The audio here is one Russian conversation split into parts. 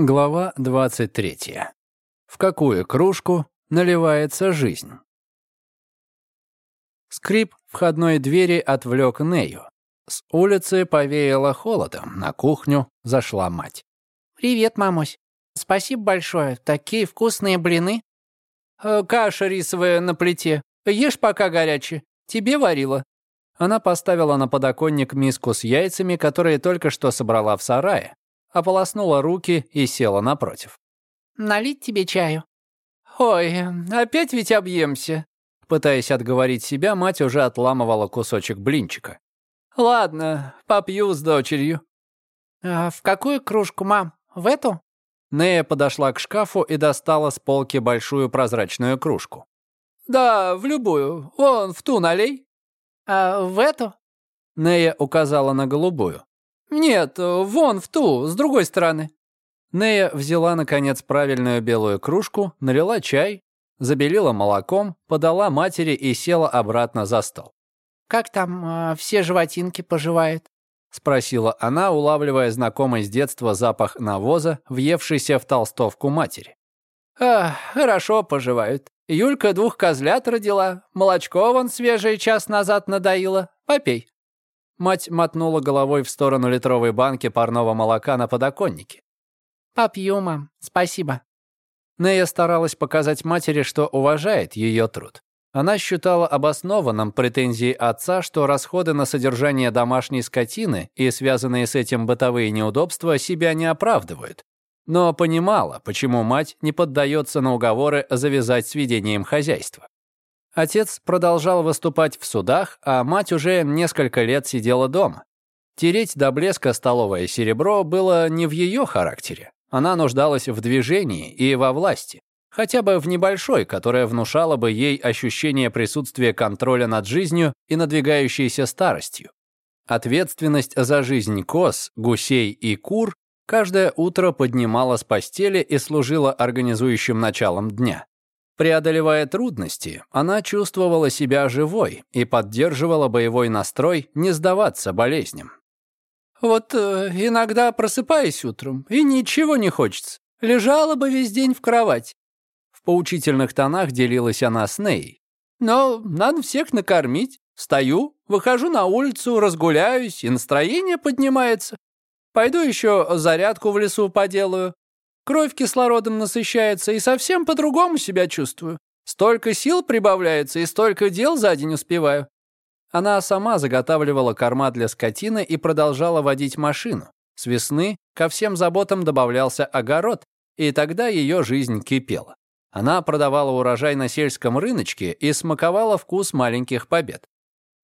Глава 23. В какую кружку наливается жизнь? Скрип входной двери отвлек Нею. С улицы повеяло холодом, на кухню зашла мать. «Привет, мамусь. Спасибо большое. Такие вкусные блины». «Э, «Каша рисовая на плите. Ешь пока горячее. Тебе варила». Она поставила на подоконник миску с яйцами, которые только что собрала в сарае, ополоснула руки и села напротив. «Налить тебе чаю?» «Ой, опять ведь объемся». Пытаясь отговорить себя, мать уже отламывала кусочек блинчика. «Ладно, попью с дочерью». «А в какую кружку, мам? В эту?» Нея подошла к шкафу и достала с полки большую прозрачную кружку. «Да, в любую. Вон, в ту налей». «А в эту?» Нея указала на голубую. «Нет, вон в ту, с другой стороны». Нея взяла, наконец, правильную белую кружку, налила чай, забелила молоком, подала матери и села обратно за стол. «Как там э, все животинки поживают?» — спросила она, улавливая знакомый с детства запах навоза, въевшийся в толстовку матери. «А, хорошо поживают. Юлька двух козлят родила, молочко вон свежее час назад надоило. Попей». Мать мотнула головой в сторону литровой банки парного молока на подоконнике. «Попью, мам, спасибо». Нея старалась показать матери, что уважает ее труд. Она считала обоснованным претензии отца, что расходы на содержание домашней скотины и связанные с этим бытовые неудобства себя не оправдывают. Но понимала, почему мать не поддается на уговоры завязать с ведением хозяйства. Отец продолжал выступать в судах, а мать уже несколько лет сидела дома. Тереть до блеска столовое серебро было не в ее характере. Она нуждалась в движении и во власти, хотя бы в небольшой, которая внушала бы ей ощущение присутствия контроля над жизнью и надвигающейся старостью. Ответственность за жизнь коз, гусей и кур каждое утро поднимала с постели и служила организующим началом дня. Преодолевая трудности, она чувствовала себя живой и поддерживала боевой настрой не сдаваться болезням. «Вот э, иногда просыпаюсь утром, и ничего не хочется. Лежала бы весь день в кровать». В поучительных тонах делилась она с Ней. «Но надо всех накормить. Стою, выхожу на улицу, разгуляюсь, и настроение поднимается. Пойду еще зарядку в лесу поделаю. Кровь кислородом насыщается, и совсем по-другому себя чувствую. Столько сил прибавляется, и столько дел за день успеваю». Она сама заготавливала корма для скотины и продолжала водить машину. С весны ко всем заботам добавлялся огород, и тогда ее жизнь кипела. Она продавала урожай на сельском рыночке и смаковала вкус маленьких побед.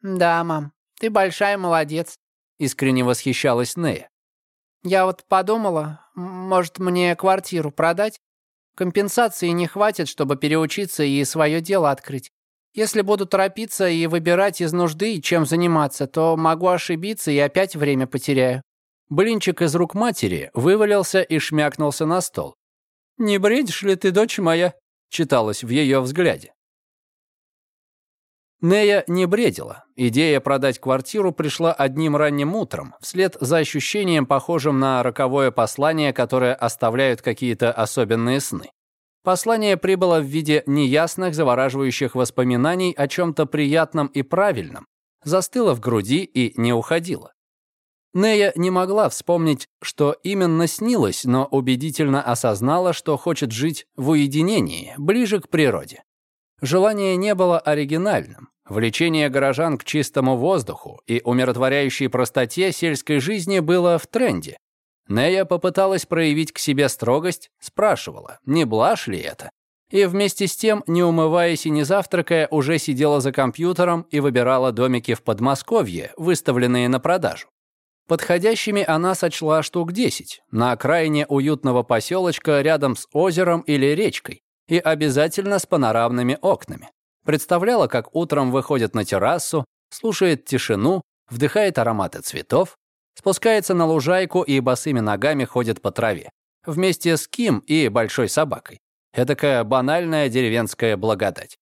«Да, мам, ты большая молодец», — искренне восхищалась Нея. «Я вот подумала, может, мне квартиру продать? Компенсации не хватит, чтобы переучиться и свое дело открыть. Если буду торопиться и выбирать из нужды, чем заниматься, то могу ошибиться и опять время потеряю». Блинчик из рук матери вывалился и шмякнулся на стол. «Не бредишь ли ты, дочь моя?» читалось в ее взгляде. Нея не бредила. Идея продать квартиру пришла одним ранним утром, вслед за ощущением, похожим на роковое послание, которое оставляют какие-то особенные сны. Послание прибыло в виде неясных, завораживающих воспоминаний о чем-то приятном и правильном, застыло в груди и не уходило. Нея не могла вспомнить, что именно снилось, но убедительно осознала, что хочет жить в уединении, ближе к природе. Желание не было оригинальным. Влечение горожан к чистому воздуху и умиротворяющей простоте сельской жизни было в тренде. Нея попыталась проявить к себе строгость, спрашивала, не блажь ли это. И вместе с тем, не умываясь и не завтракая, уже сидела за компьютером и выбирала домики в Подмосковье, выставленные на продажу. Подходящими она сочла штук 10, на окраине уютного поселочка рядом с озером или речкой, и обязательно с панорамными окнами. Представляла, как утром выходит на террасу, слушает тишину, вдыхает ароматы цветов, спускается на лужайку и босыми ногами ходит по траве. Вместе с Ким и большой собакой. Эдакая банальная деревенская благодать.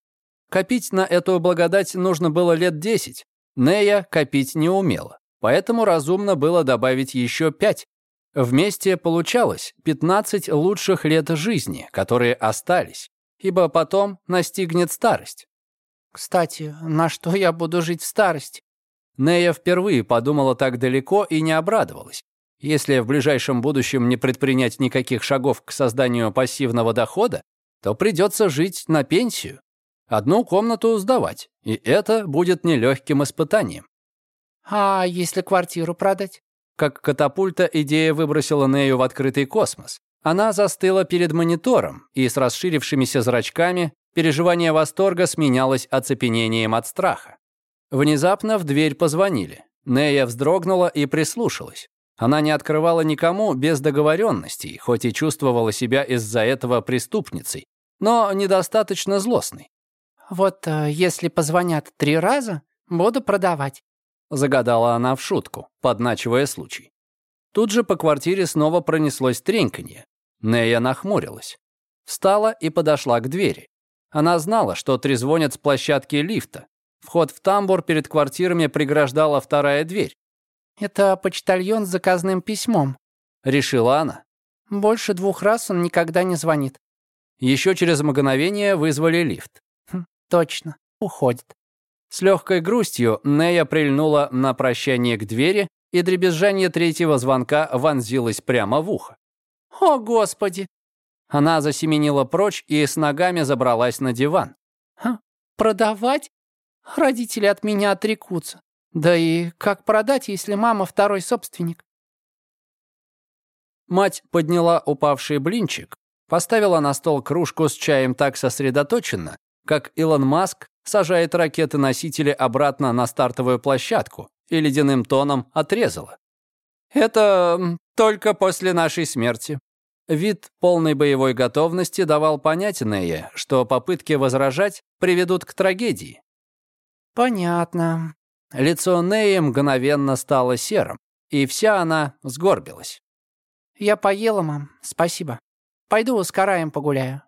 Копить на эту благодать нужно было лет 10. Нея копить не умела, поэтому разумно было добавить еще пять. Вместе получалось 15 лучших лет жизни, которые остались, ибо потом настигнет старость. «Кстати, на что я буду жить в старости?» Нея впервые подумала так далеко и не обрадовалась. Если в ближайшем будущем не предпринять никаких шагов к созданию пассивного дохода, то придется жить на пенсию. Одну комнату сдавать, и это будет нелегким испытанием. «А если квартиру продать?» Как катапульта идея выбросила Нею в открытый космос. Она застыла перед монитором, и с расширившимися зрачками переживание восторга сменялось оцепенением от страха. Внезапно в дверь позвонили. Нея вздрогнула и прислушалась. Она не открывала никому без договоренностей, хоть и чувствовала себя из-за этого преступницей, но недостаточно злостной. «Вот э, если позвонят три раза, буду продавать», загадала она в шутку, подначивая случай. Тут же по квартире снова пронеслось треньканье. Нея нахмурилась. Встала и подошла к двери. Она знала, что трезвонят с площадки лифта. Вход в тамбур перед квартирами преграждала вторая дверь. «Это почтальон с заказным письмом», — решила она. «Больше двух раз он никогда не звонит». Еще через мгновение вызвали лифт. Хм, «Точно, уходит». С легкой грустью Нея прильнула на прощание к двери, и дребезжание третьего звонка вонзилось прямо в ухо. «О, Господи!» Она засеменила прочь и с ногами забралась на диван. «Продавать? Родители от меня отрекутся. Да и как продать, если мама второй собственник?» Мать подняла упавший блинчик, поставила на стол кружку с чаем так сосредоточенно, как Илон Маск сажает ракеты-носители обратно на стартовую площадку и ледяным тоном отрезала. «Это только после нашей смерти». Вид полной боевой готовности давал понять Нее, что попытки возражать приведут к трагедии. «Понятно». Лицо Неи мгновенно стало серым, и вся она сгорбилась. «Я поела, мам, спасибо. Пойду с Караем погуляю.